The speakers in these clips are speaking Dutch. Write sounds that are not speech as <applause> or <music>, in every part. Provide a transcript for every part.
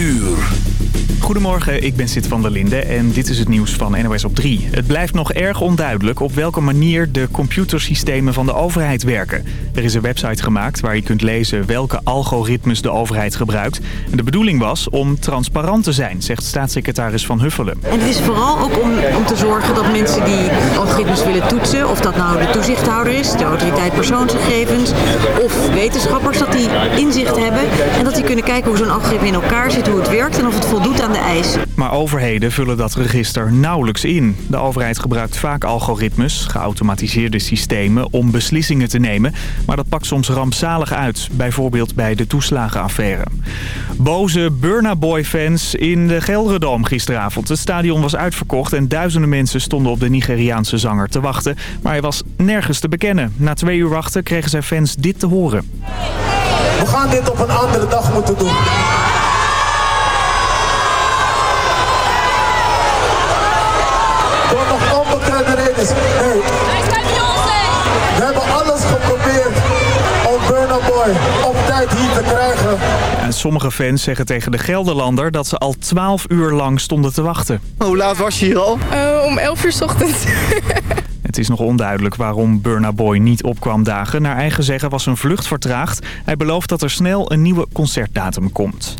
uur. Goedemorgen, ik ben Sid van der Linde en dit is het nieuws van NOS op 3. Het blijft nog erg onduidelijk op welke manier de computersystemen van de overheid werken. Er is een website gemaakt waar je kunt lezen welke algoritmes de overheid gebruikt. De bedoeling was om transparant te zijn, zegt staatssecretaris Van Huffelen. En het is vooral ook om, om te zorgen dat mensen die algoritmes willen toetsen... of dat nou de toezichthouder is, de autoriteit persoonsgegevens... of wetenschappers, dat die inzicht hebben... en dat die kunnen kijken hoe zo'n algoritme in elkaar zit, hoe het werkt... en of het voldoet aan de eisen. Maar overheden vullen dat register nauwelijks in. De overheid gebruikt vaak algoritmes, geautomatiseerde systemen, om beslissingen te nemen. Maar dat pakt soms rampzalig uit, bijvoorbeeld bij de toeslagenaffaire. Boze Burna Boy-fans in de Gelredome gisteravond. Het stadion was uitverkocht en duizenden mensen stonden op de Nigeriaanse zanger te wachten. Maar hij was nergens te bekennen. Na twee uur wachten kregen zijn fans dit te horen. We gaan dit op een andere dag moeten doen. Sommige fans zeggen tegen de Gelderlander dat ze al 12 uur lang stonden te wachten. Hoe laat was je hier al? Uh, om 11 uur 's ochtends. <laughs> Het is nog onduidelijk waarom Burna Boy niet opkwam dagen. Naar eigen zeggen was zijn vlucht vertraagd. Hij belooft dat er snel een nieuwe concertdatum komt.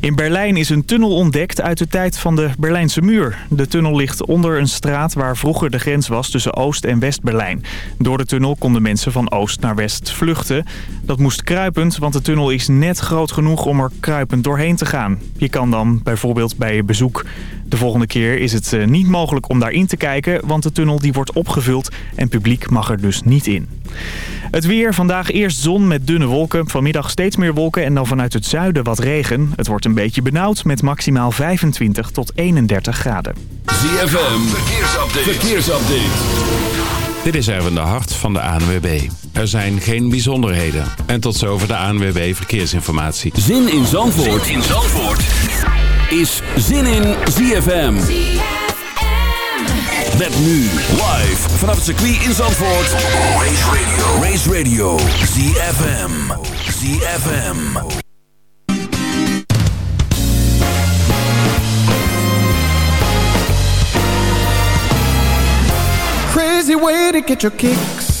In Berlijn is een tunnel ontdekt uit de tijd van de Berlijnse muur. De tunnel ligt onder een straat waar vroeger de grens was tussen Oost- en West-Berlijn. Door de tunnel konden mensen van Oost naar West vluchten. Dat moest kruipend, want de tunnel is net groot genoeg om er kruipend doorheen te gaan. Je kan dan bijvoorbeeld bij je bezoek de volgende keer is het niet mogelijk om daarin te kijken, want de tunnel die wordt opgevuld en publiek mag er dus niet in. Het weer, vandaag eerst zon met dunne wolken, vanmiddag steeds meer wolken en dan vanuit het zuiden wat regen. Het wordt een beetje benauwd met maximaal 25 tot 31 graden. ZFM, verkeersupdate. verkeersupdate. Dit is Erwin de Hart van de ANWB. Er zijn geen bijzonderheden. En tot zover de ANWB Verkeersinformatie. Zin in Zandvoort, zin in Zandvoort. Is Zin in ZFM. Met nu live vanaf het circuit in Zandvoort. Race Radio. Race Radio. ZFM. ZFM. Crazy way to get your kicks.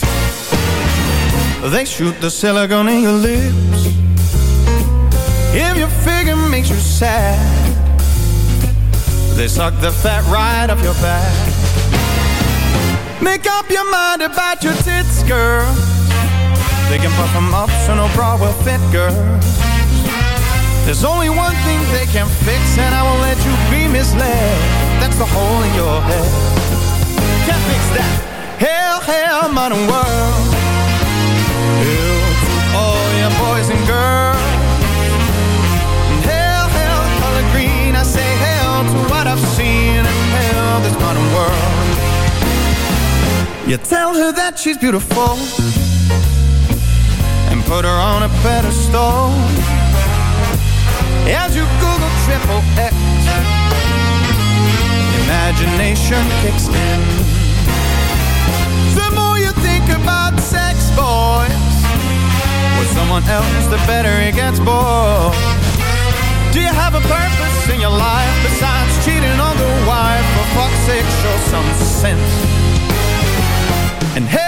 They shoot the silicone in your lips. If your figure makes you sad, they suck the fat right off your back. Make up your mind about your tits, girl. They can puff them up so no bra will fit, girl. There's only one thing they can fix, and I won't let you be misled. That's the hole in your head. Can't fix that. Hell, hell, modern world. Hell to all your boys and girls. Modern world. You tell her that she's beautiful And put her on a pedestal. As you Google triple X Imagination kicks in. The more you think about sex, boys With someone else, the better it gets, boy. Do you have a purpose in your life Besides six or some sense. And hey.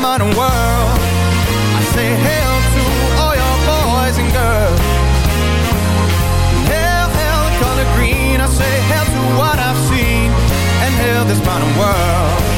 modern world. I say hail to all your boys and girls. Hell, hell, the color green. I say hail to what I've seen And hail this modern world.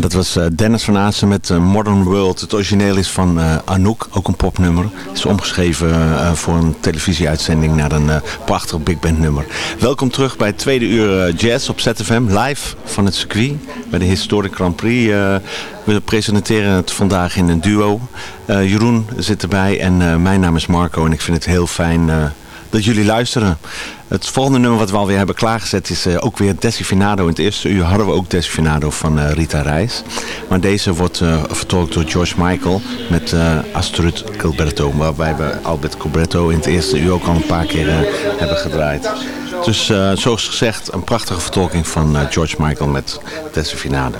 Dat was eh, Dennis van Aassen met eh, Modern World. Het origineel is van uh, Anouk, ook een popnummer. Het is omgeschreven voor een televisieuitzending naar een prachtig big band nummer. Welkom terug bij het tweede uur jazz op ZFM, live van het circuit bij de Historic Grand Prix. we presenteren het vandaag in een duo. Jeroen zit erbij en mijn naam is Marco en ik vind het heel fijn dat jullie luisteren. Het volgende nummer wat we alweer hebben klaargezet is uh, ook weer Desifinado. In het eerste uur hadden we ook Desifinado van uh, Rita Reis. Maar deze wordt uh, vertolkt door George Michael met Astrid Gilberto. Waarbij we Albert Gilberto in het eerste uur ook al een paar keer hebben gedraaid. Dus zoals gezegd een prachtige vertolking van George Michael met Desifinado.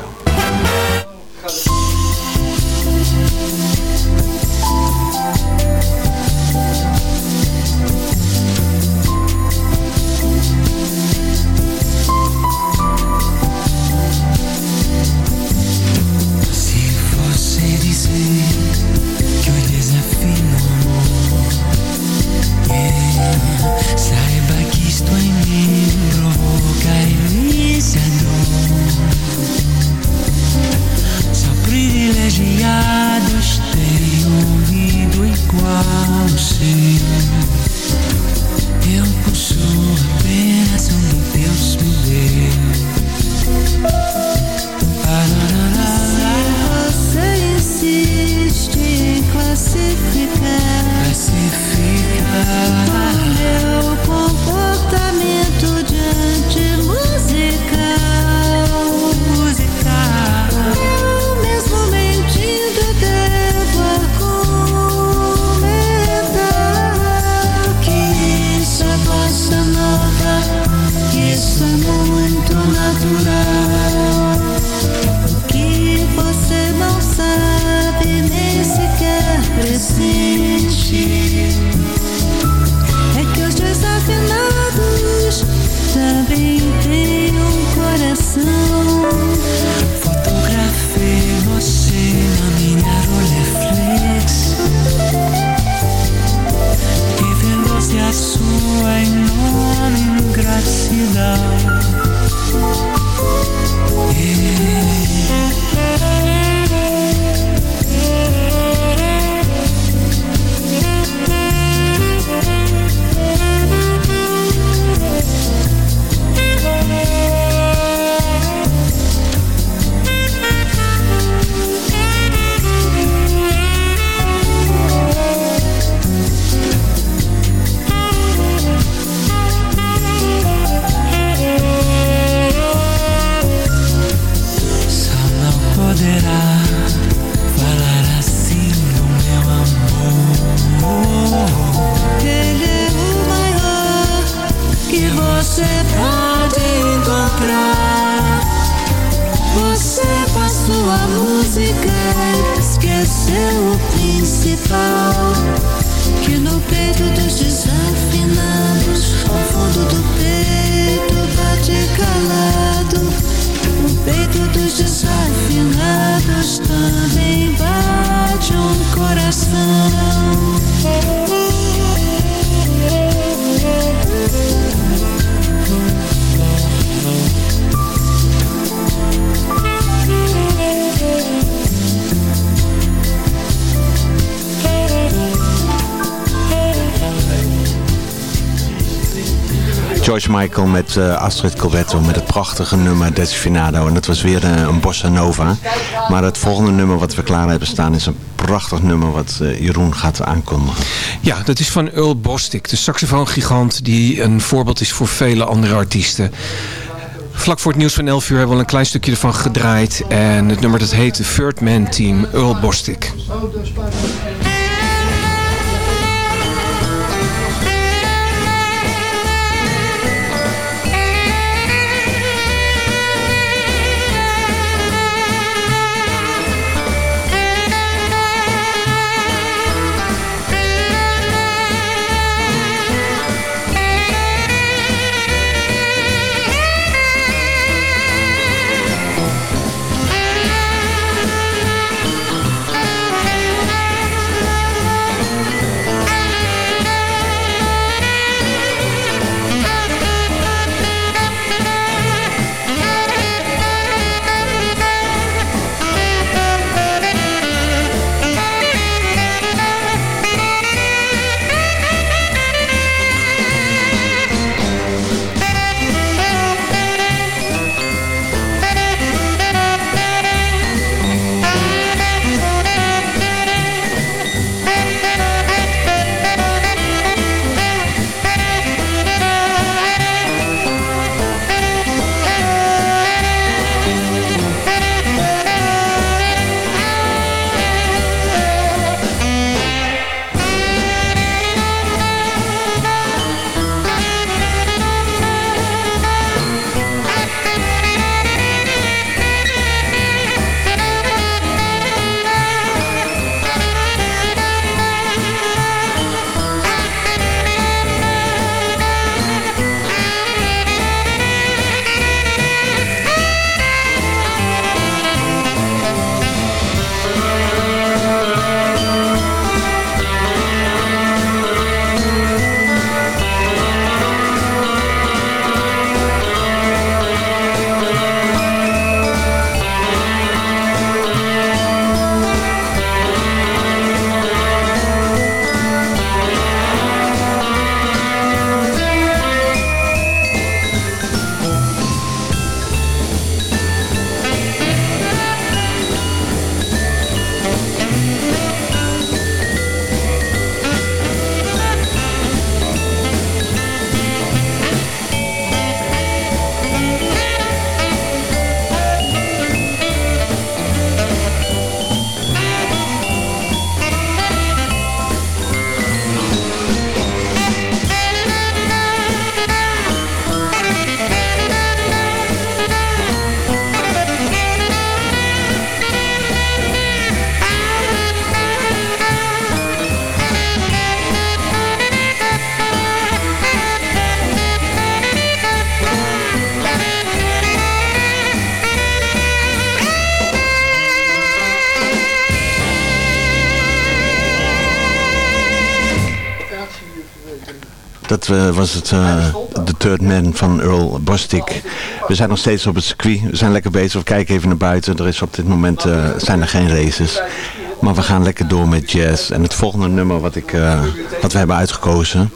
George Michael met uh, Astrid Covetto met het prachtige nummer Desfinado. En dat was weer uh, een bossa nova. Maar het volgende nummer wat we klaar hebben staan is een prachtig nummer wat uh, Jeroen gaat aankondigen. Ja, dat is van Earl Bostic, de saxofoongigant die een voorbeeld is voor vele andere artiesten. Vlak voor het nieuws van 11 uur hebben we al een klein stukje ervan gedraaid. En het nummer dat heet The Third Man Team, Earl Bostic. Eh, was het, de third man van Earl Bostic. We zijn nog steeds op het circuit. We zijn lekker bezig. We kijken even naar buiten. Er is op dit moment zijn er geen races. Maar we gaan lekker door met jazz. En het volgende nummer wat, ik, wat we hebben uitgekozen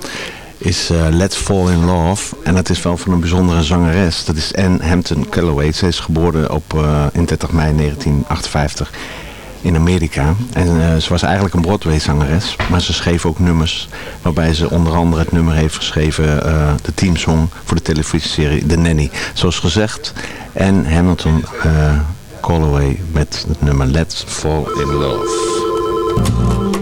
is Let's Fall in Love. En dat is wel van een bijzondere zangeres. Dat is Anne Hampton Calloway. Ze is geboren op, in 30 mei 1958 in Amerika. En uh, ze was eigenlijk een Broadway-zangeres. Maar ze schreef ook nummers. Waarbij ze onder andere het nummer heeft geschreven. Uh, de teamsong voor de televisieserie The Nanny. Zoals gezegd. En Hamilton uh, met het nummer Let's Fall in Love.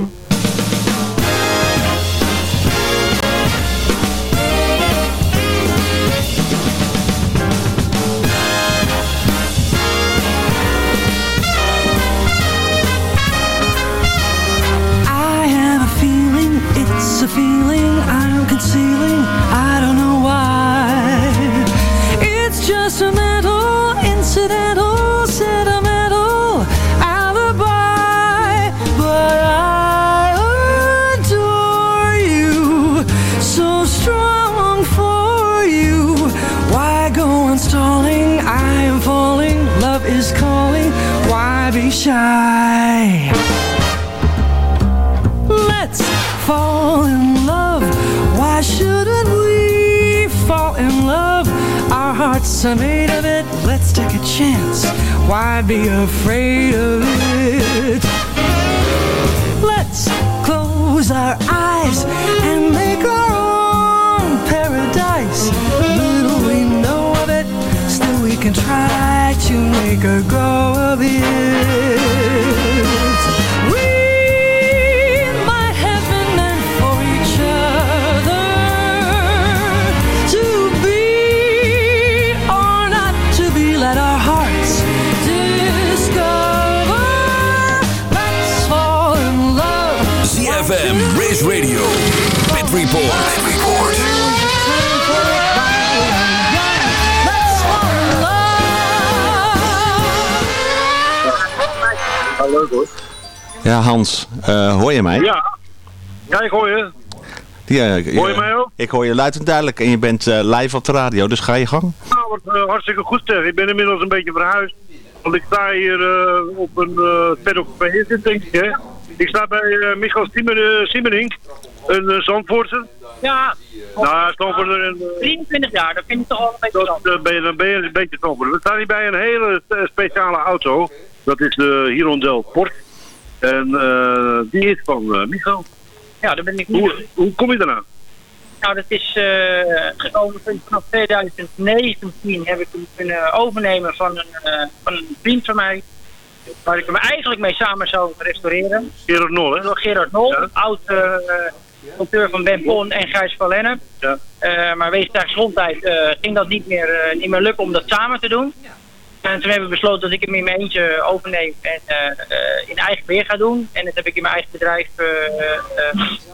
Hearts are made of it. Let's take a chance. Why be afraid of it? Let's close our eyes and make our own paradise. Little we know of it, still we can try to make a go of it. Ja, Hans, uh, hoor je mij? Ja. ja, ik hoor je. Ja, hoor je mij ook? Ik hoor je luid en duidelijk en je bent uh, live op de radio, dus ga je gang. Nou, wordt uh, hartstikke goed zeg. Ik ben inmiddels een beetje verhuisd. Want ik sta hier op een uh, paddock bij denk ik. Hè? Ik sta bij Michael Siemenink, een Zandvoortser. Ja. Nou, Zandvoorter en... 23 jaar, dat vind ik toch al een beetje dat, ben je, Dan ben je een beetje Zandvoorter. We staan hier bij een hele speciale auto. Dat is de Hirondel Port. En uh, die is van uh, Michael. Ja, daar ben ik niet. Hoe, hoe kom je daarna? Nou, dat is uh, gekomen vanaf 2019 heb ik hem kunnen overnemen van een, van een vriend van mij. Waar ik hem eigenlijk mee samen zou restaureren. Gerard Nol, hè? Gerard Nol, ja. oud auteur van Ben Pon en Gijs van Lennep. Ja. maar wegens de gezondheid ging dat niet meer, niet meer lukken om dat samen te doen. En toen hebben we besloten dat ik hem in mijn eentje overneem en uh, in eigen beheer ga doen. En dat heb ik in mijn eigen bedrijf uh,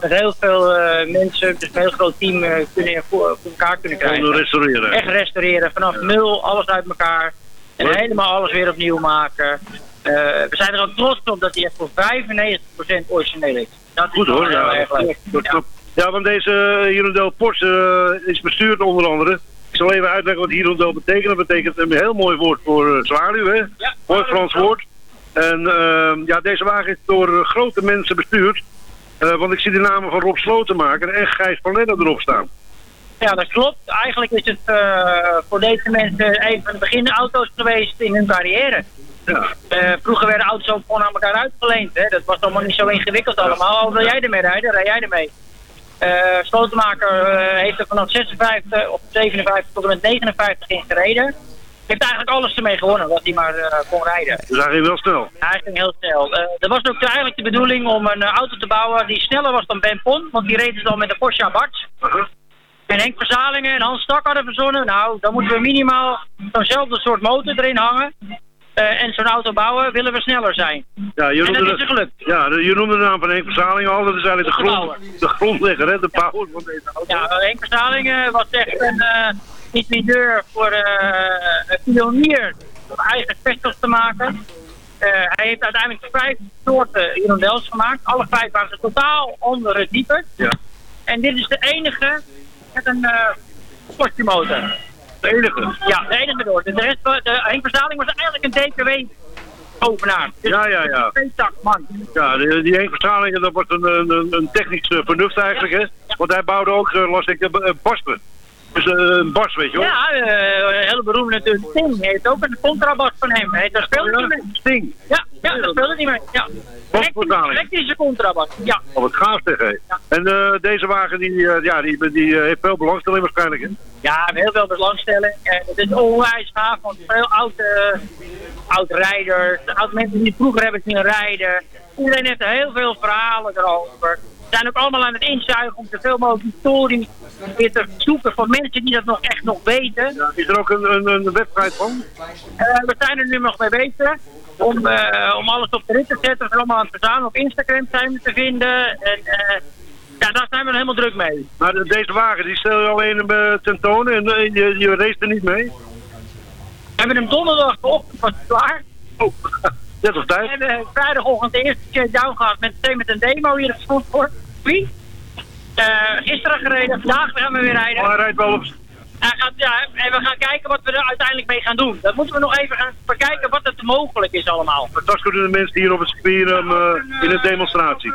met heel veel mensen, dus een heel groot team, kunnen voor, voor, elkaar kunnen krijgen. restaureren. Echt restaureren, vanaf nul, alles uit elkaar. En helemaal alles weer opnieuw maken. We zijn er ook trots op dat hij echt voor 95% origineel is. Dat Goed hoor, ja. ja. ja. want deze Hirondel Porsche is bestuurd onder andere ik zal even uitleggen wat hirondel betekent. Dat betekent een heel mooi woord voor zwaluw, hè? Ja, mooi Frans woord. En uh, ja, deze wagen is door eh, grote mensen bestuurd. Uh, want ik zie de namen van Rob Slotenmaker en Gijs van Lennep erop staan. Ja, dat klopt. Eigenlijk is het uh, voor deze mensen een van de beginauto's geweest in hun carrière. Ja. Uh, vroeger werden auto's ook gewoon aan elkaar uitgeleend. Hè? Dat was allemaal niet zo ingewikkeld allemaal. Al wil jij ermee rijden, rij jij ermee. Uh, Slotenmaker uh, heeft er vanaf 56 of 57 tot en met 59 in gereden. Heeft eigenlijk alles ermee gewonnen wat hij maar kon rijden. Dus hij ging wel snel? hij ging heel snel. er was ook eigenlijk de bedoeling om een auto te bouwen die sneller was dan Ben Pon. Want die reed dus al met de Porsche Abarth. -huh. En Henk Verzalingen en Hans Stak hadden verzonnen. Nou, dan moeten we minimaal zo'nzelfde soort motor erin hangen. Uh, en zo'n auto bouwen, willen we sneller zijn. Ja, je en dat is er gelukt. Ja, je noemde de naam van Henk Verzaling al. Dat is eigenlijk de, grond, de grondlegger, hè, de ja. bouwer van deze auto. Ja, Henk Verzaling uh, was echt een uh, inspirateur voor een pionier om eigen specials te maken. hij heeft uiteindelijk vijf soorten hirondels gemaakt. Alle vijf waren ze totaal andere types. Ja. En dit is de enige met een uh, sportmotor. De enige? Ja, de enige door. De rest, de Henk Verzaling was eigenlijk een DKW bovenaan. Dus ja, ja, ja. Een man. Ja, die, die Henk dat was een, een, een technisch vernuft eigenlijk, hè. Want hij bouwde ook, las ik, Baspen. Dus een bas, weet je wel? Ja, een hele beroemde natuurlijk. Sting heeft ook een contrabas van hem. Hij, daar speelde hij mee. Sting? Ja, ja daar speelde hij mee. Ja. Elektrische contrabas, ja. Oh, wat gaaf zeg, hé. En uh, deze wagen, die, uh, ja, die, die uh, heeft veel belangstelling waarschijnlijk, hè? Ja, heel veel belangstelling. En het is onwijs gaaf, want veel oude, oud rijders, oude mensen die vroeger hebben zien rijden. Iedereen heeft heel veel verhalen erover. We zijn ook allemaal aan het inzuigen om zoveel mogelijk historie weer te zoeken voor mensen die dat nog echt nog weten. Ja, is er ook een, een, een website van? we zijn er nu nog mee bezig om, uh, om alles op de rit te zetten. We zijn allemaal aan het verzamelen. Op Instagram zijn we te vinden. En uh, ja, daar zijn we helemaal druk mee. Maar deze wagen, die stel je alleen tentoon en je, je race er niet mee? We hebben hem donderdagochtend was klaar. Oh, <laughs> net op tijd. We hebben vrijdagochtend de eerste keer down gehad met, met een demo hier op voor. Wie? gisteren gereden, vandaag gaan we weer rijden. Oh, hij rijdt wel op Gaat, ja, en we gaan kijken wat we er uiteindelijk mee gaan doen. Dat moeten we nog even gaan bekijken wat het mogelijk is allemaal. Dat kunnen de mensen hier op het circuit um, uh, in een demonstratie.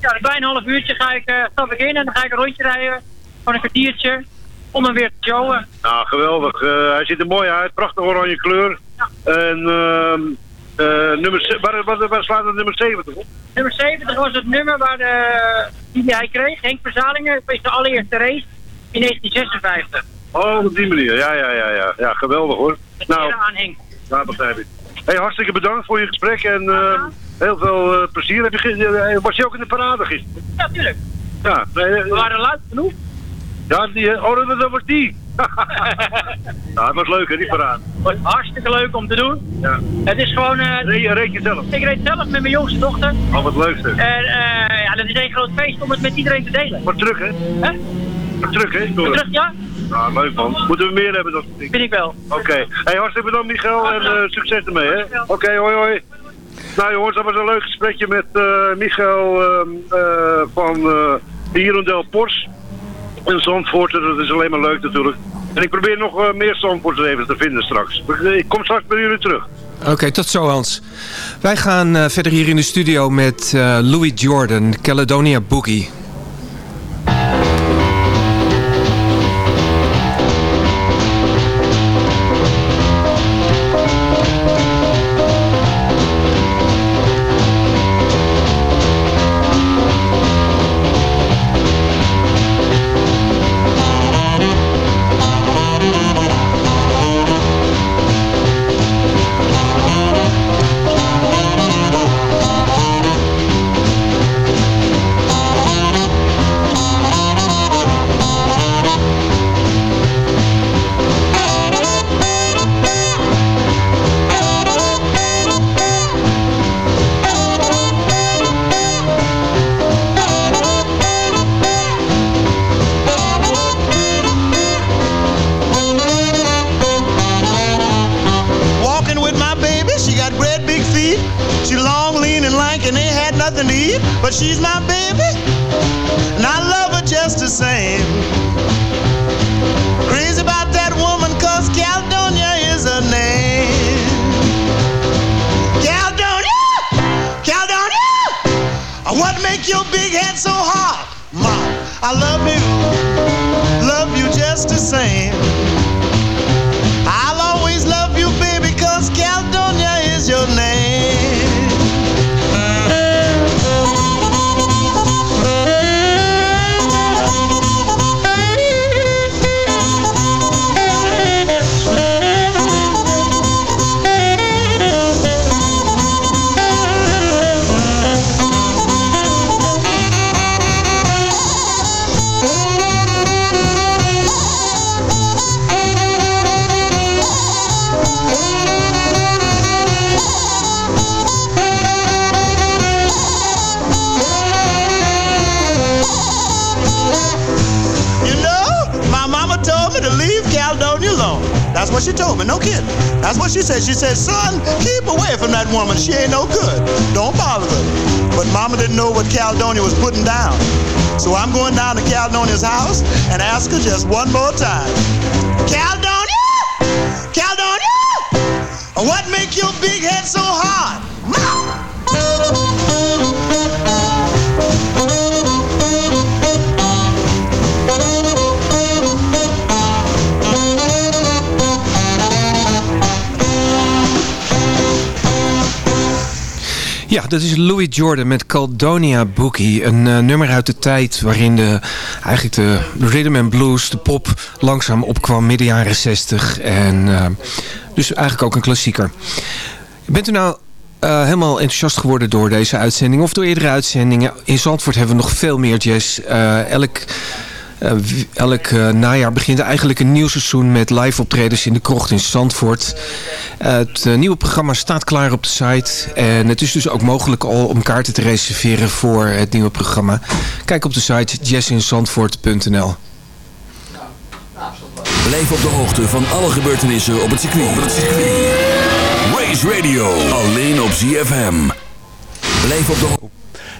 Ja, een klein half uurtje ga ik, uh, stap ik in en dan ga ik een rondje rijden. Van een kwartiertje. Om hem weer te showen. Nou, geweldig. Uh, hij ziet er mooi uit. Prachtig oranje kleur. Ja. En uh, nummer, waar, waar, waar slaat het nummer 70 op? Nummer 70 was het nummer waar de, die hij kreeg. Henk Verzalingen. Het is de allereerste race in 1956. Oh, op die manier. Ja, ja, ja, ja. Ja, geweldig hoor. Dat nou, aan Henk. Ja, begrijp ik. Hey, hartstikke bedankt voor je gesprek en uh, heel veel uh, plezier. Heb je, was je ook in de parade gisteren? Ja, tuurlijk. Ja. Nee, We waren luid genoeg. Ja, die, oh, dat, was die. <laughs> nou, het was leuk hè, die parade. Het was hartstikke leuk om te doen. Ja. Het is gewoon... Uh, reed, reed je zelf? Ik reed zelf met mijn jongste dochter. Oh, wat leuk zeg. En ja, dat is een groot feest om het met iedereen te delen. Maar terug hè? Hè? Terug, hè? Door. Terug, ja? Nou, leuk man. Moeten we meer hebben, dat soort Vind ik wel. Oké. Okay. Hey, hartstikke bedankt, Michael. En uh, succes ermee, hè? Oké, okay, hoi, hoi. Nou jongens, dat was een leuk gesprekje met uh, Michael uh, van uh, de Hirondel Pors. En Zandvoort, dat is alleen maar leuk natuurlijk. En ik probeer nog meer Zandvoorters te vinden straks. Ik kom straks bij jullie terug. Oké, tot zo Hans. Wij gaan verder hier in de studio met Louis Jordan, Caledonia Boogie. What she told me, no kidding. That's what she said. She said, son, keep away from that woman. She ain't no good. Don't bother her. But mama didn't know what Caledonia was putting down. So I'm going down to Caledonia's house and ask her just one more time. Caledonia! Caledonia! What make your big Ja, dat is Louis Jordan met Caldonia Boogie. Een uh, nummer uit de tijd waarin de, eigenlijk de rhythm and blues, de pop, langzaam opkwam midden jaren 60. En uh, dus eigenlijk ook een klassieker. Bent u nou uh, helemaal enthousiast geworden door deze uitzending of door eerdere uitzendingen? In Zandvoort hebben we nog veel meer jazz. elk... Uh, elk uh, najaar begint eigenlijk een nieuw seizoen met live optredens in de krocht in Zandvoort. Uh, het nieuwe programma staat klaar op de site. En het is dus ook mogelijk al om kaarten te reserveren voor het nieuwe programma. Kijk op de site jazzinzandvoort.nl Blijf op de hoogte van alle gebeurtenissen op het circuit. Op het circuit. Race Radio, alleen op ZFM. Blijf op de hoogte.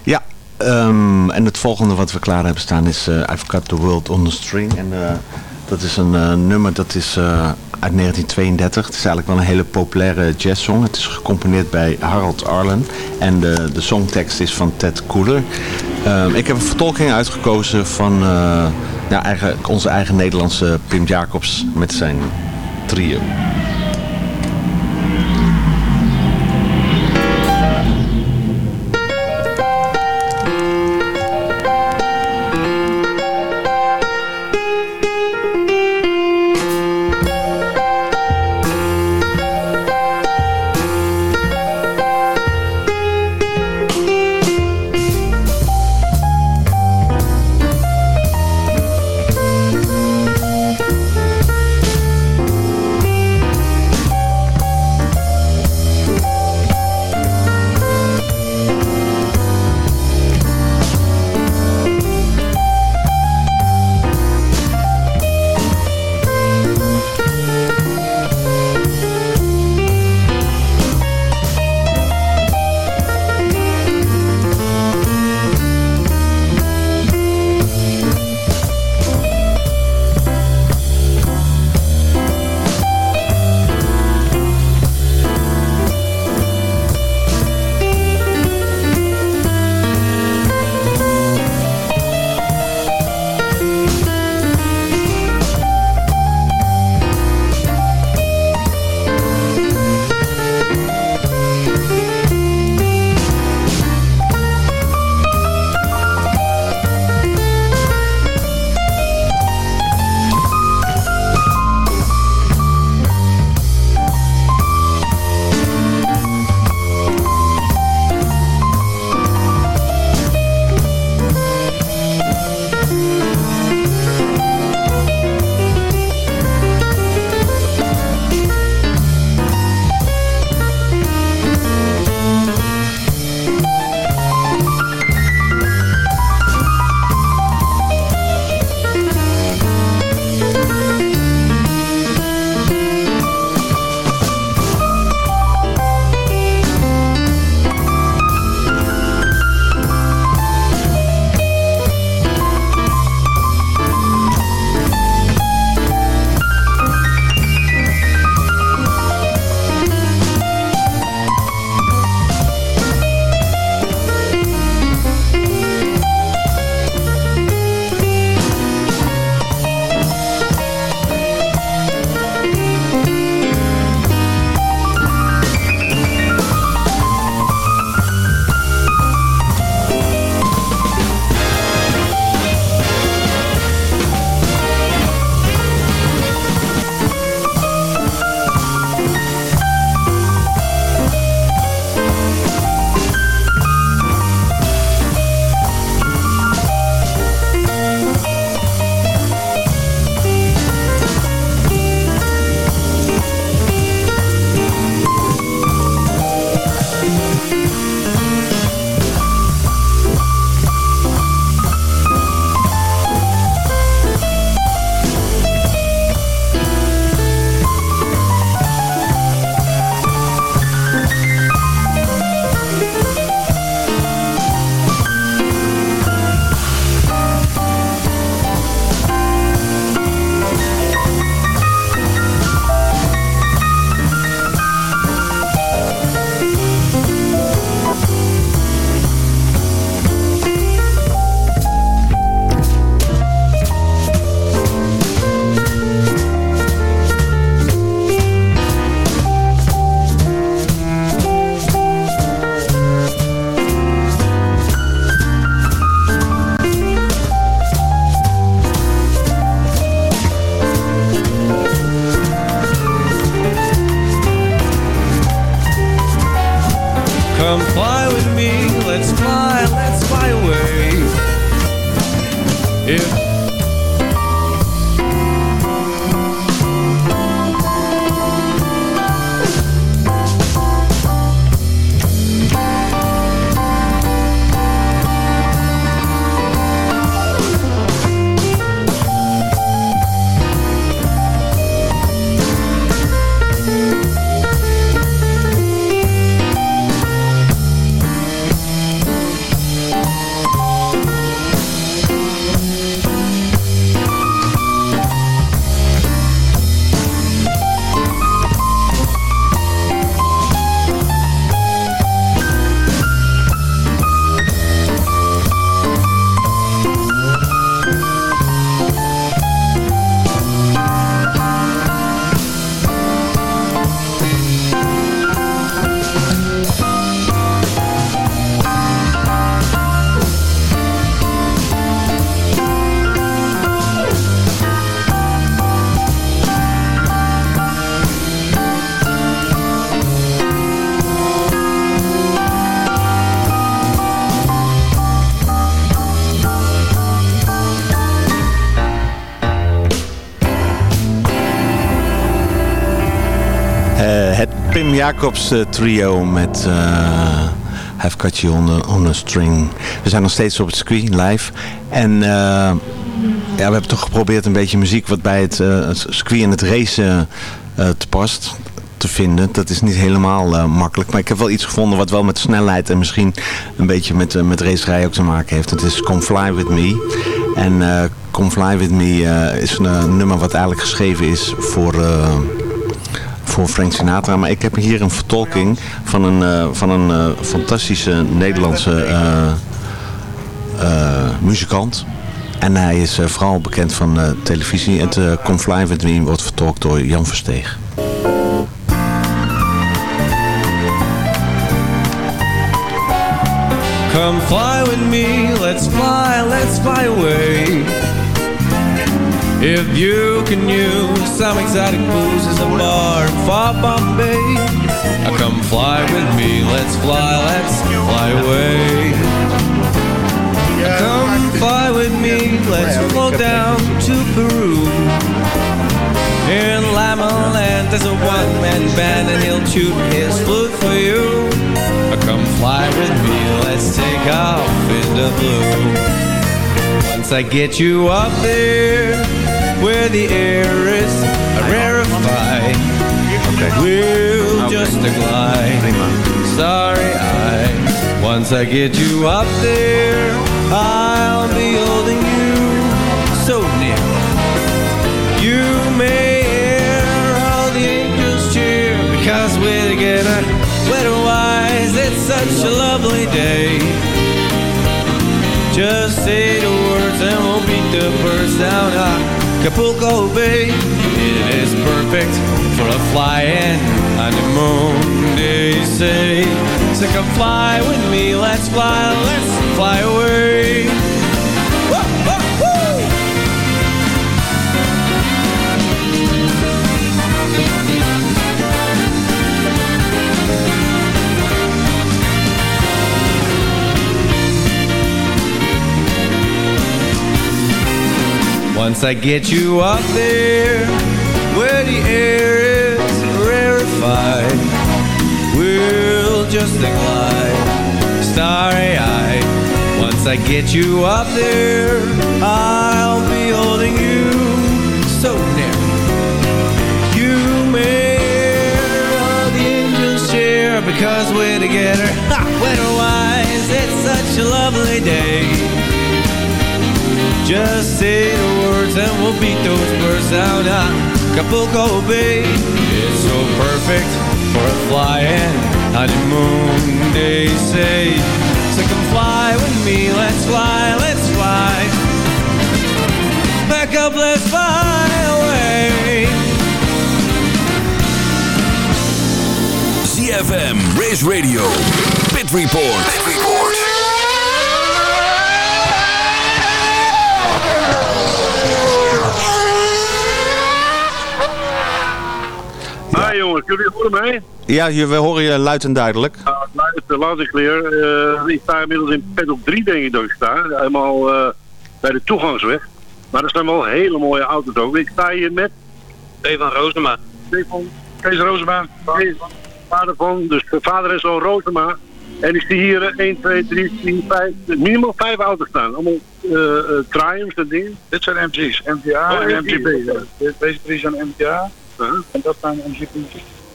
Ja, Um, en het volgende wat we klaar hebben staan is uh, I've Got the World on the String. En uh, dat is een uh, nummer dat is uit 1932. Het is eigenlijk wel een hele populaire jazzsong. Het is gecomponeerd bij Harold Arlen. En de, de songtekst is van Ted Koeler. Um, ik heb een vertolking uitgekozen van ja, eigen, onze eigen Nederlandse Pim Jacobs met zijn trio. Pim Jacobs eh, trio met uh, Have Got You on, the, a String. We zijn nog steeds op het circuit, live. En uh, ja, we hebben toch geprobeerd een beetje muziek wat bij het, uh, en het racen te past te vinden. Dat is niet helemaal makkelijk. Maar ik heb wel iets gevonden wat wel met snelheid en misschien een beetje met, met racerij ook te maken heeft. Het is Come Fly With Me. En uh, Come Fly With Me is een nummer wat eigenlijk geschreven is voor voor Frank Sinatra. Maar ik heb hier een vertolking van een, uh, van een uh, fantastische Nederlandse uh, muzikant. En hij is vooral bekend van televisie. Het uh, Come Fly With Me wordt vertolkt door Jan Versteeg. Come fly with me, let's fly, let's fly away. If you can use some exotic booze as a bar in far Bombay, come fly with me, let's fly, let's fly away. Come fly with me, let's float down to Peru. In Lama Land, there's a one-man band and he'll tune his flute for you. Come fly with me, let's take off in the blue. Once I get you up there where the air is rarefied. We'll just glide. Sorry, I. Once I get you up there, I'll be holding you so near. You may hear all the angels cheer because we're together. Weather-wise, it's such a lovely day. Just say the words and we'll beat the birds down. Acapulco Bay. It is perfect for a flying honeymoon, they say. So come fly with me, let's fly, let's fly away. Once I get you up there where the air is rarefied, we'll just glide starry-eyed. Once I get you up there, I'll be holding you so near. You may all the angels cheer because we're together. <laughs> Ha! Weather-wise, it's such a lovely day. Just say the words and we'll beat those birds down Acapulco Bay. It's so perfect for a flying honeymoon, they say. So come fly with me, let's fly, let's fly. Back up, let's fly away. CFM Race Radio, Pit Report. Pit Report. Jongens, jullie horen mij? Ja, we horen je luid en duidelijk. Ja, luister, laat ik weer. Uh, ik sta inmiddels in pet op 3 denk ik dat ik sta. Helemaal uh, bij de toegangsweg. Maar er zijn wel hele mooie auto's ook. Ik sta hier met... Stefan Roosema. Stefan, Kees Roosema. Vader van, dus vader is al Roosema. En ik zie hier 1, 2, 3, 4, 5, minimaal 5 auto's staan. Allemaal uh, uh, Triumphs en dingen. Dit zijn MG's, MTA Oh, en. MGB. Deze drie zijn MTA en dat zijn.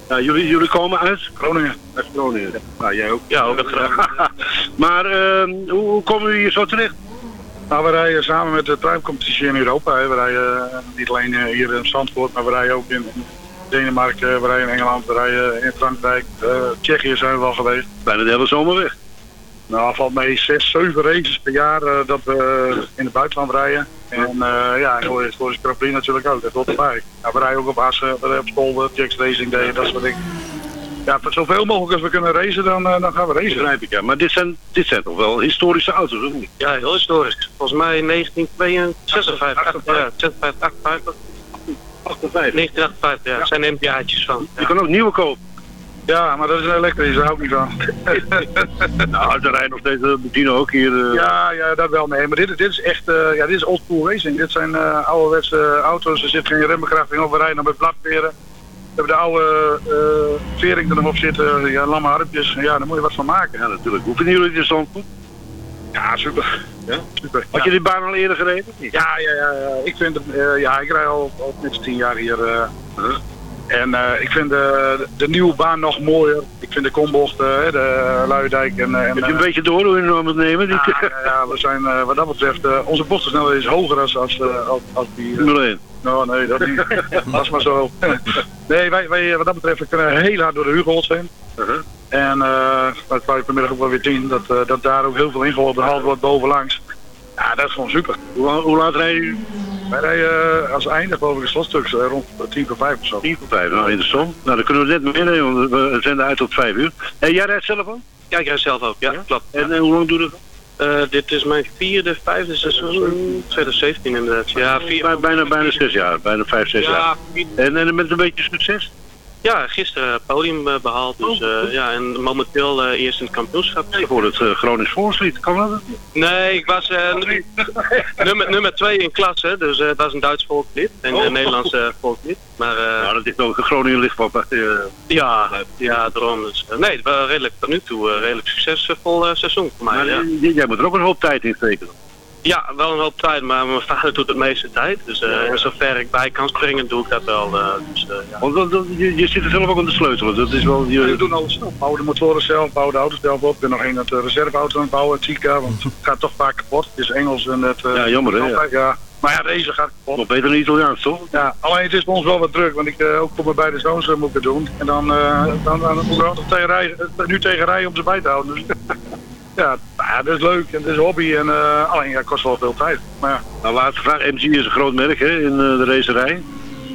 Ja, jullie, jullie komen uit? Groningen. Uit Groningen. Ja, jij ook? Ja, ook uit Groningen. <laughs> maar ehm, hoe, hoe komen jullie hier zo terecht? Nou, we rijden samen met de truimcompetitie in Europa. Hè. We rijden eh, niet alleen eh, hier in Zandvoort, maar we rijden ook in Denemarken, we rijden in Engeland, we rijden in Frankrijk. eh, Tsjechië zijn we wel geweest. Bijna de hele zomer weg. Nou, valt mee zes, zeven races per jaar eh, dat we in het buitenland rijden. En eh, ja, voor voor de Grand Prix natuurlijk ook, dat hoort erbij. Ja, we rijden ook op Assen, we rijden op Stolder, Jacks Racing Day, dat soort dingen. Ja, voor zoveel mogelijk als we kunnen racen, dan, eh, dan gaan we racen. Begrijp ik, ja. Maar dit zijn, dit zijn toch wel historische auto's, of niet? Ja, heel historisch. Volgens mij 1956, 58, ja, 56, 58. 58. 1958, ja. Dat zijn MPA'tjes van. Je kan ook nieuwe kopen. Ja, maar dat is een elektrische, daar hou ik niet van. <laughs> nou, er rijden nog steeds de benzine ook hier. eh. Ja, ja, dat wel. Nee, maar dit, dit is echt, eh, ja, dit is old school racing. Dit zijn eh ouderwetse auto's, er zit geen rembekrachting op, we rijden met bladperen. hebben de oude uh, vering er nog op zitten, ja, lamme harpjes. Ja, daar moet je wat van maken. Ja, natuurlijk. Hoe vinden jullie de stand? Ja, super. Ja? super. Had je die baan al eerder gereden? Ja, ja, ja, ja. Ik vind het, uh, ja, ik rij al, al net tien jaar hier. Uh, -huh. En uh, ik vind de, de, nieuwe baan nog mooier. Ik vind de kombocht, de Luidijk en... en Heb je een beetje door hoe je moet nemen? Ja, ja, we zijn wat dat betreft... onze bochtensnelheid is hoger als, als, als, als die... Nummer 1. Nou, nee, dat niet. <laughs> dat is maar zo. <laughs> nee, wij, wij, wat dat betreft, we kunnen heel hard door de zijn. Uh -huh. En dat wou ik vanmiddag ook wel weer zien, dat, dat daar ook heel veel ingelopen wordt bovenlangs. Ja, dat is gewoon super. Hoe, hoe laat rijden jullie? Wij rijden uh, als einde geloof ik een slotstuk rond 10 voor 5 of zo. 10 voor 5, nou interessant. Nou, dan kunnen we net meenemen, want we zenden uit tot 5 uur. En jij rijdt zelf ook? Ja, ik rijd zelf ook, ja, ja? klopt. En ja. hoe lang doe je dat? Uh, dit is mijn vierde, vijfde seizoen, 2017 inderdaad. Ja, vier, bijna, bijna, bijna zes jaar, bijna vijf, zes ja, jaar. En, en met een beetje succes? Ja, gisteren podium uh, behaald. Dus uh, ja, en momenteel uh, eerst in het kampioenschap. Voor het Gronings Volkslied, kan dat? Nee, ik was <laughs> nummer, nummer twee in klas, hè, dus dat is een Duits volkslied en een oh. Nederlands volkslied. Maar, nou, dat is ook een Groningen lichtpop. ja, ja, daarom. Dus, nee, het was redelijk tot nu toe redelijk succesvol seizoen voor mij. Maar, ja. Jij moet er ook een hoop tijd in steken. Ja, wel een hoop tijd, maar mijn vader doet het meeste tijd. Dus uh, ja. zover ik bij kan springen, doe ik dat wel. Uh, dus, uh, ja. Want je, je zit er zelf ook aan de sleutelen. Dat is wel, je... We doen alles zelf. We bouwen de motoren zelf, bouwen de auto's zelf op. Ik ben nog een het reserveauto aan het bouwen, het Zika, want het gaat toch vaak kapot. Het is Engels en het... ja, jammer hè? Ja. ja. Maar ja, deze gaat kapot. Nog beter dan Italiaans, toch? Ja, alleen het is bij ons wel wat druk, want ik ook voor mijn beide zoons moet ik het doen. En dan, dan, dan, dan moet ik er altijd tegen rijden, nu tegen rijden om ze bij te houden. Dus. <laughs> Ja, ja, dat is leuk en het is een hobby en uh, alleen ja, kost wel veel tijd. Maar ja. Nou, laatste vraag. MG is een groot merk hè, in uh, de racerij.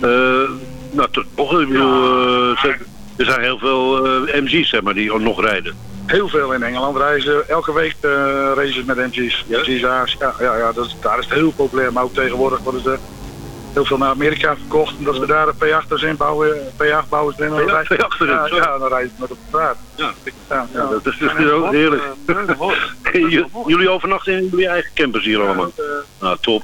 Uh, nou, toch, ik bedoel, er zijn heel veel MG's zeg maar, die nog rijden. Heel veel in Engeland reizen. Elke week races met MG's. Ja? MG's ja, ja, ja dat daar is het heel populair. Maar ook tegenwoordig worden ze heel veel naar Amerika verkocht. Omdat ze daar P8'ers in bouwen. P8 bouwen in. P8 ja, ja, dan rijden ze met op de straat. Ja, ja, ja, dat is dus ook heerlijk. <laughs> jullie overnachten in jullie eigen campers hier allemaal? Nou, top.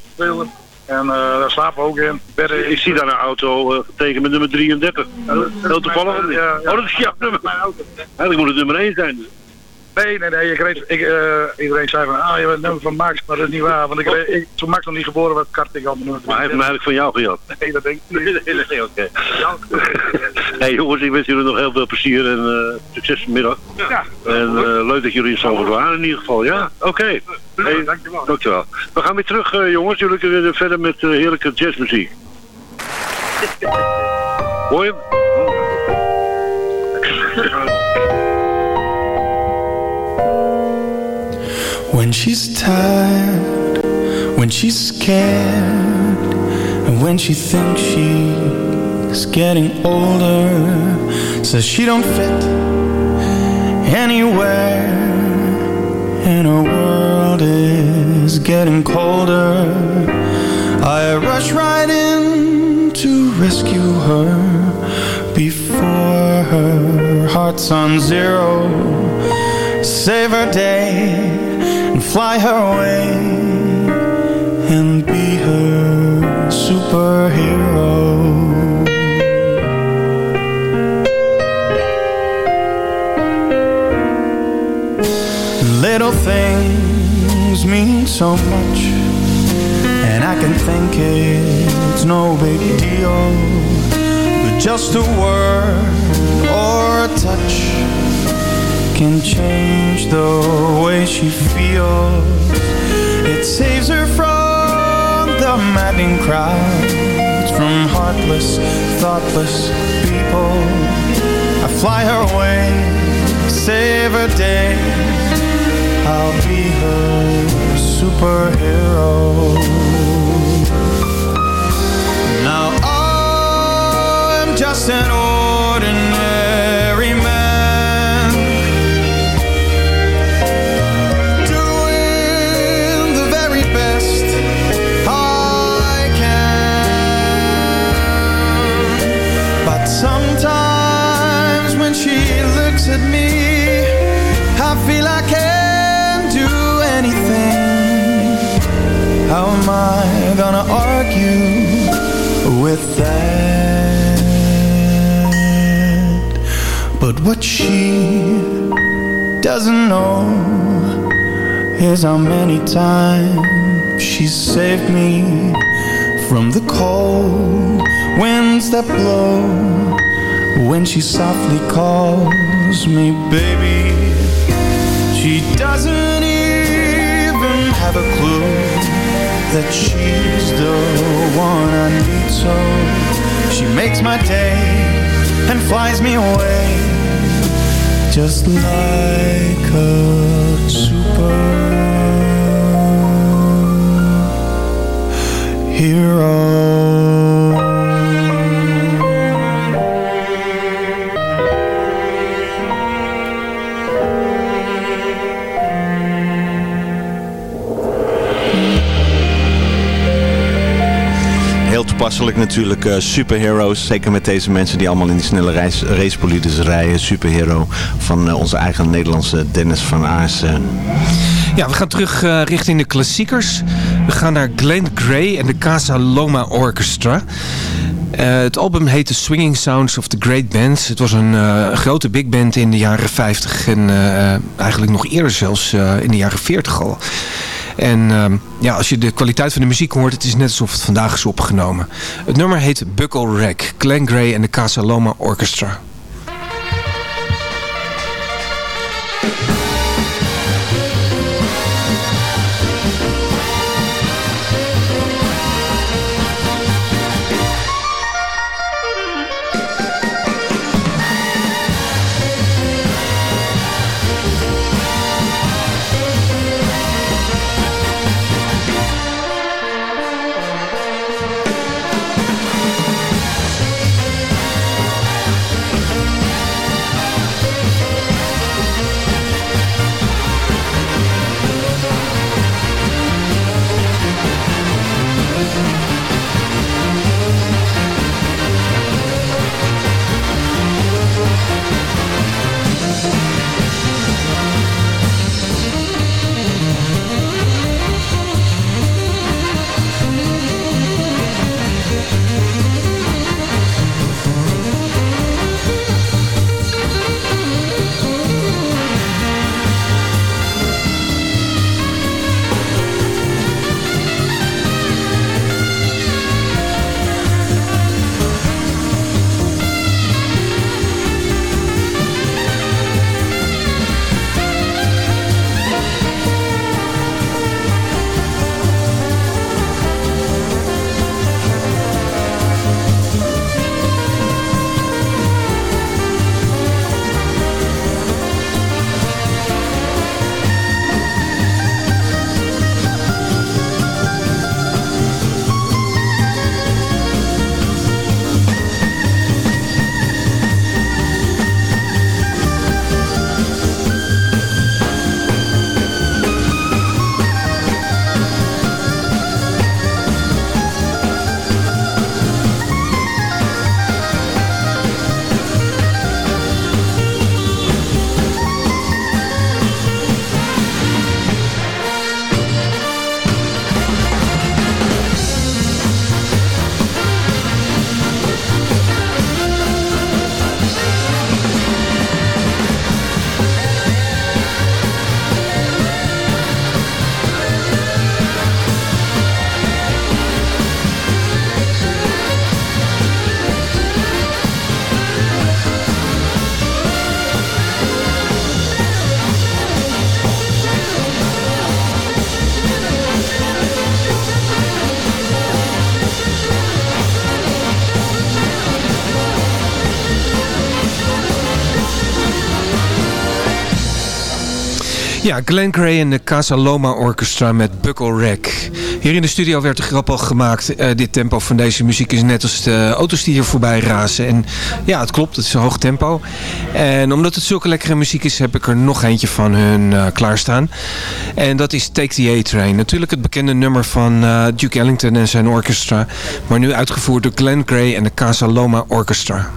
En uh, daar slapen we ook in. Bedden. Ik zie daar een auto uh, getekend met nummer 33. Heel toevallig. Ja, ja, ja. Oh, dat is jouw nummer. Eigenlijk moet het nummer 1 zijn. Nee, nee, nee. Ik reed, ik, uh, iedereen zei van, ah, je bent nummer van Max, maar dat is niet waar. Want ik, reed, ik, toen Max nog niet geboren was, kart ik al mijn nummer. Maar hij heeft hem eigenlijk van jou gejat? <laughs> Nee, dat denk ik niet. nee, <laughs> nee, oké. hey, jongens, ik wens jullie nog heel veel plezier en uh, succes vanmiddag. Ja. En uh, leuk dat jullie in Zandvoort waren in ieder geval, ja? Oké. Okay. Hey, dankjewel. Dankjewel. We gaan weer terug, uh, jongens. Jullie kunnen verder met heerlijke jazzmuziek. <laughs> Hoor je When she's tired, when she's scared, and when she thinks she's getting older, says she don't fit anywhere, and her world is getting colder. I rush right in to rescue her before her heart's on zero. Save her day fly her away and be her superhero. Little things mean so much, and I can think it's no big deal, but just a word or a touch can change the way she feels. It saves her from the maddening crowds, from heartless, thoughtless people. I fly her away, save her day. I'll be her superhero. Now I'm just an ordinary How am I gonna argue with that? But what she doesn't know is how many times she's saved me from the cold winds that blow when she softly calls me baby. She doesn't even have a clue that she's the one I need so she makes my day and flies me away just like a superhero. Toepasselijk natuurlijk eh, superheroes. Zeker met deze mensen die allemaal in die snelle reis, racebolides rijden. Superhero van eh, onze eigen Nederlandse Dennis van Aarsen. Ja, we gaan terug eh, richting de klassiekers. We gaan naar Glenn Gray en de Casa Loma Orchestra. Het album heet The Swinging Sounds of the Great Bands. Het was een grote big band in de jaren 50 en eigenlijk nog eerder zelfs in de jaren 40 al. En ehm, ja, als je de kwaliteit van de muziek hoort, het is net alsof het vandaag is opgenomen. Het nummer heet Buckle Rack, Glenn Gray en de Casa Loma Orchestra. Ja, Glenn Gray en de Casa Loma Orchestra met Buckle Rack. Hier in de studio werd de grap al gemaakt. eh, dit tempo van deze muziek is net als de auto's die hier voorbij razen. En ja, het klopt. Het is een hoog tempo. En omdat het zulke lekkere muziek is, heb ik er nog eentje van hun eh, klaarstaan. En dat is Take the A-Train. Natuurlijk het bekende nummer van eh, Duke Ellington en zijn orchestra. Maar nu uitgevoerd door Glenn Gray en de Casa Loma Orchestra.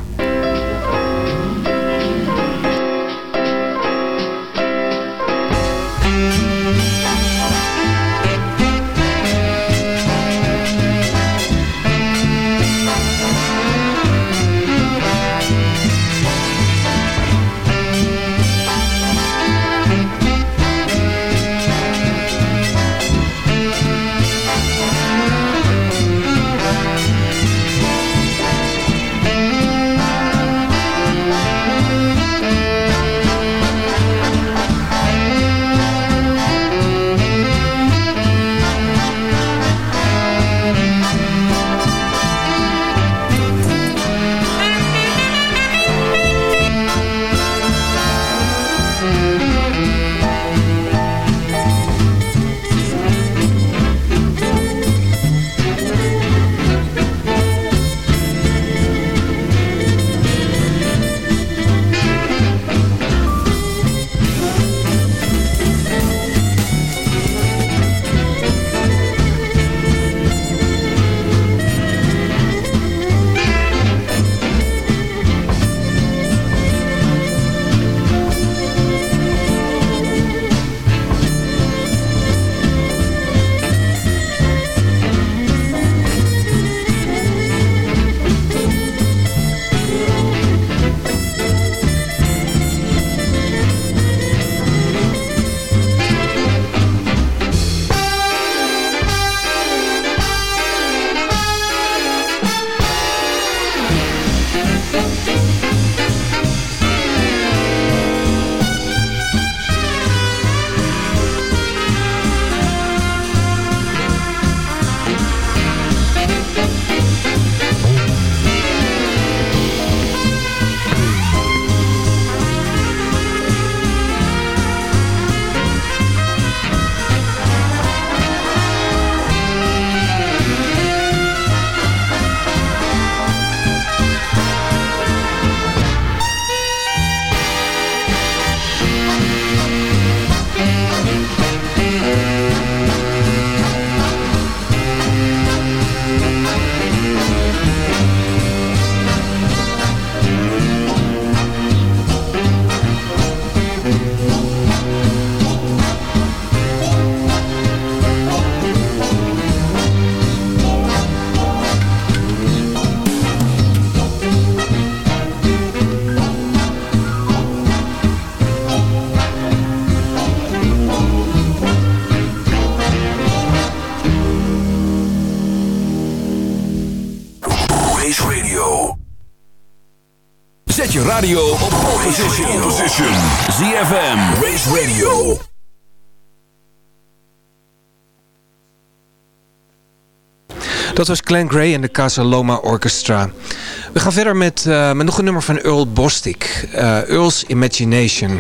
Dat was Glenn Gray en de Casa Loma Orchestra. We gaan verder met, uh, met nog een nummer van Earl Bostic. Uh, Earl's Imagination.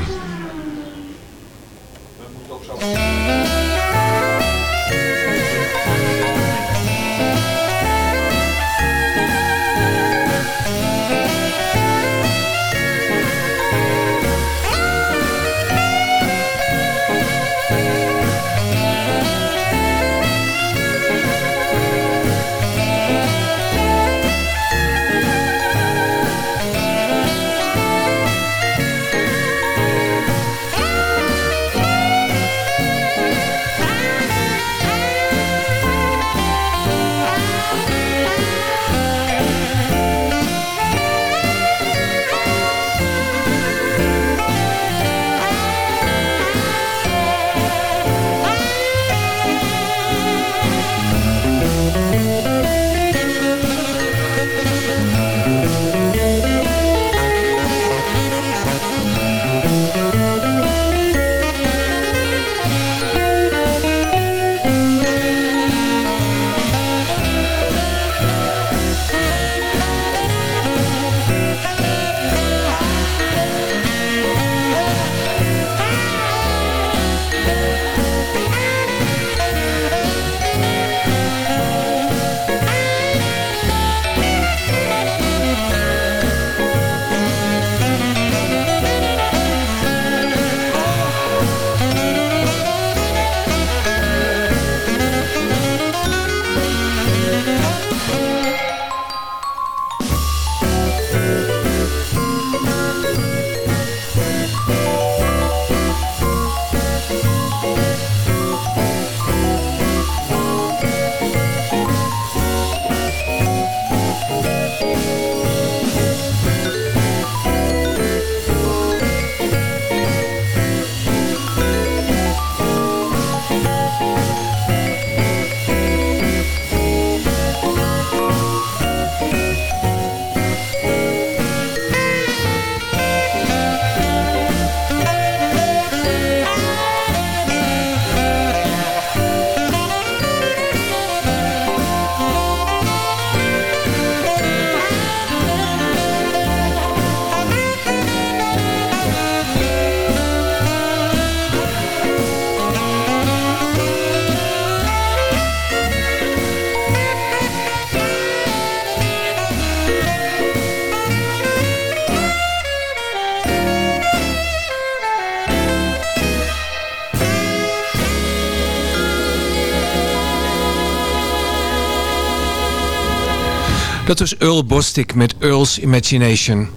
Dat was Earl Bostic met Earl's Imagination.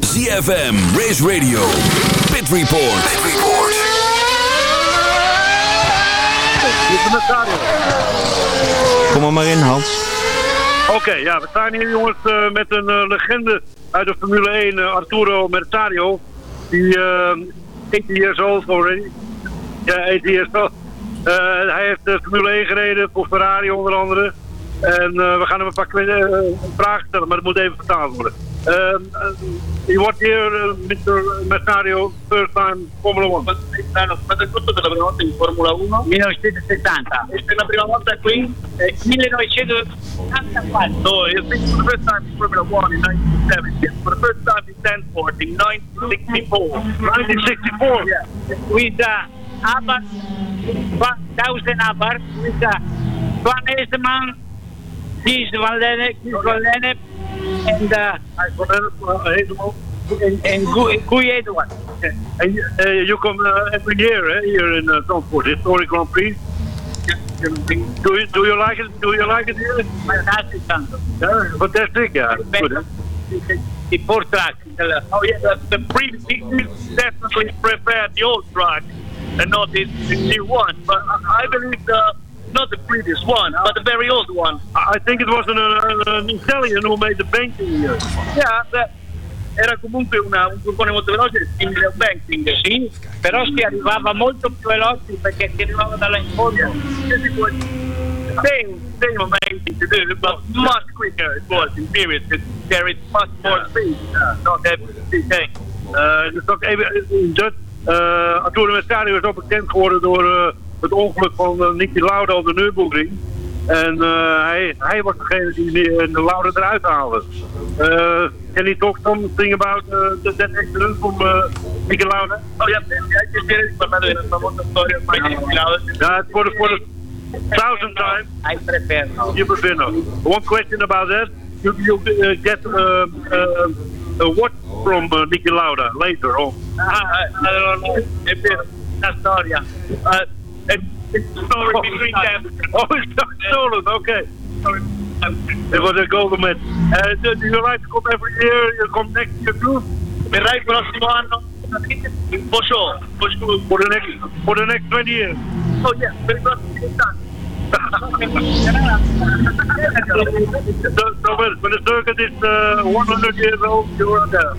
ZFM, Race Radio, Pit Report. Pit Report. Kom er maar in, Hans. Oké, ja, we staan hier jongens uh, met een uh, legende uit de Formule 1, uh, Arturo Mertario. Die uh, 80 years old already. Ja, 80 years old. hij heeft de Formule 1 gereden voor Ferrari onder andere. En uh, we gaan hem een paar uh, vragen stellen, maar dat moet even vertaald worden. Uh, je wordt hier, uh, Mr. Mercario, first time Formula 1. Ma è tutto per la prima volta in Formula 1? 1970. E per la prima volta qui? Eh, 1984. No, it's for the first time in Formula 1 in 1970. For the first time in Stanford in 1964. 1964? Yeah. With uh, Abbas, Thousand Abbas, with uh, Van Eeseman, Kies van Lennep, Kies van Lennep uh. And uh, you come uh, every year eh, here in uh, Zandvoort, historic Grand Prix. Do you, do you like it? Do you like it here? Fantastic, yeah, fantastic, yeah. Good, the fourth track. Oh yeah, the, the previous definitely prefer the old track and not the new one. But I believe the not the previous one, but the very old one. I think it was an, uh, an Italian who made the banking here. Yeah, that, era comunque una, un furgone molto veloce, simile al banking, sì, però si arrivava molto più veloci perché si arrivava dalla in fondo. same, same amazing to do, but much quicker it was in period. It carried much more speed. Uh, not that thing. Eh, dus ook even in Dut. Uh, Arturo Mercario is ook bekend geworden door eh, het ongeluk van uh, Niki Lauda op de Nürburgring. En uh, hij, hij was degene die de, de Lauda eruit haalde. Uh, can you talk something about uh, that, accident from uh, Niki Lauda? Oh yeah, I just did it, but the story of Niki Lauda. Yeah, it's for the, for the thousandth time. I prepare now. You prepare now. One question about that. You, you uh, get uh, uh, a watch from uh, Niki Lauda later on. Uh, I, I don't know. It's a story. Uh, it, it's a story between them. Oh, it's not stolen. Okay. It was a golden match. Uh, do do you like to come every year? You come next year too? For sure. For sure. For the next for the next 20 years. Oh yeah, prossimi 20 so, so when, when the circuit is uh, 100 years old, there.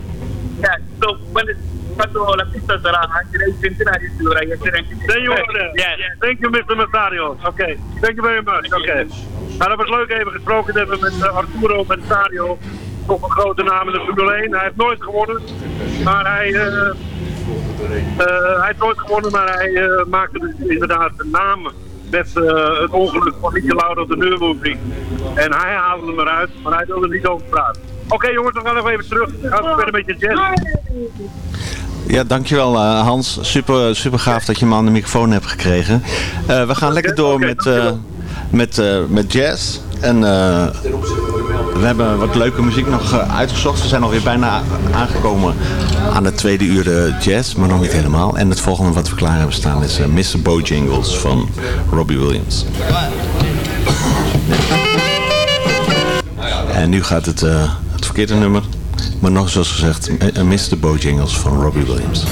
Yeah, so when it's quando la pista sarà anche nel centenario dovrai essere anche Then you there. Yeah. Thank you, Mr. Messario. Okay. Thank you very much. Okay. Nou, dat was leuk even gesproken te hebben met uh, Arturo Messario. Toch een grote naam in de Formule 1. Hij heeft nooit gewonnen. Maar hij... Uh, uh, hij heeft nooit gewonnen, maar hij uh, maakte dus inderdaad een naam met uh, het ongeluk van Lauda op de Nürburgring. En hij haalde hem eruit, maar hij wilde er niet over praten. Oké okay, jongens, we gaan nog even terug. We gaan verder met je jazz. Ja, dankjewel uh, Hans. Super, super gaaf dat je me aan de microfoon hebt gekregen. Uh, we gaan lekker door met, uh, met, met jazz. En we hebben wat leuke muziek nog uitgezocht. We zijn alweer bijna aangekomen aan het tweede uur de jazz, maar nog niet helemaal. En het volgende wat we klaar hebben staan is Mr. Bojangles van Robbie Williams. En nu gaat het, het verkeerde nummer. Maar nog zoals gezegd, Mr. Bojangles van Robbie Williams.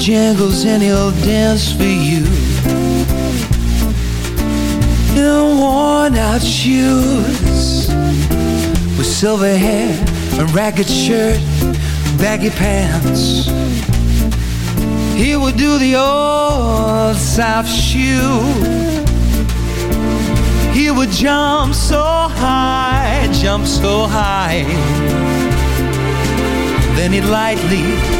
Bojangles and he'll dance for you. In worn out shoes With silver hair, and ragged shirt, baggy pants. He would do the old South shoe. He would jump so high, jump so high. Then he'd lightly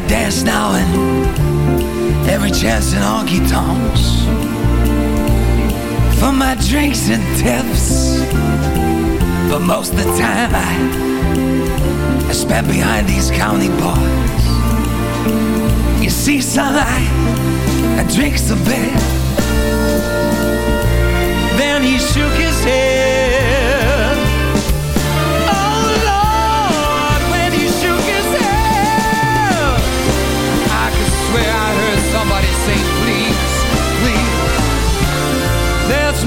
I dance now and every chance in honky tonks. For my drinks and tips. But most of the time, I, I spend behind these county bars. You see, son, I, drink a bit then he shook his head.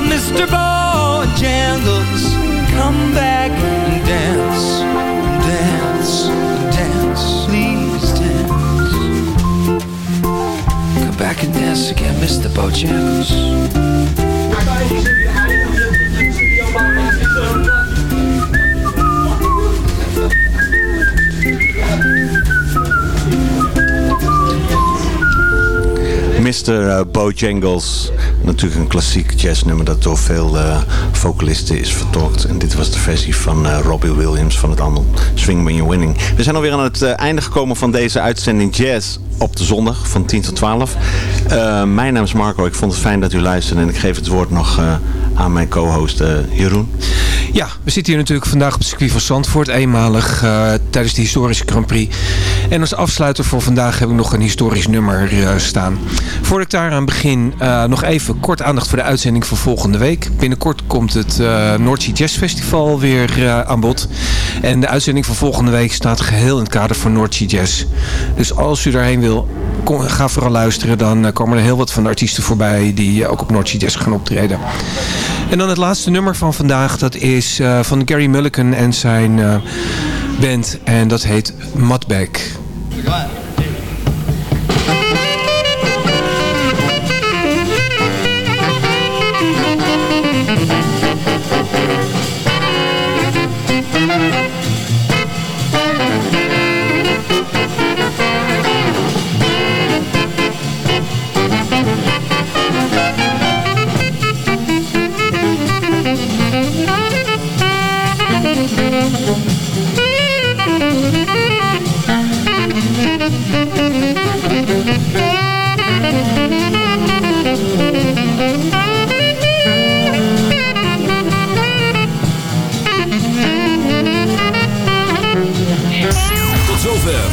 Now, Mr. Bojangles, come back and dance, and dance, and dance, please dance. Come back and dance again, Mr. Bojangles. Mr. Uh, Bojangles Natuurlijk een klassiek jazznummer dat door veel eh, vocalisten is vertolkt. En dit was de versie van eh, Robbie Williams van het album Swing When You're Winning. We zijn alweer aan het eh, einde gekomen van deze uitzending Jazz op de zondag van 10 tot 12. Eh, mijn naam is Marco. Ik vond het fijn dat u luisterde. En ik geef het woord nog aan mijn co-host Jeroen. Ja, we zitten hier natuurlijk vandaag op het circuit van Zandvoort. Eenmalig eh, tijdens de historische Grand Prix. En als afsluiter voor vandaag heb ik nog een historisch nummer eh, staan. Voordat ik daaraan begin, eh, nog even kort aandacht voor de uitzending van volgende week. Binnenkort komt het Noordzee Jazz Festival weer aan bod. En de uitzending van volgende week staat geheel in het kader van Noordzee Jazz. Dus als u daarheen wil, kom, ga vooral luisteren. Dan komen er heel wat van de artiesten voorbij die ook op Noordzee Jazz gaan optreden. En dan het laatste nummer van vandaag. Dat is eh, van Gary Mulligan en zijn eh, band. En dat heet Mudbag.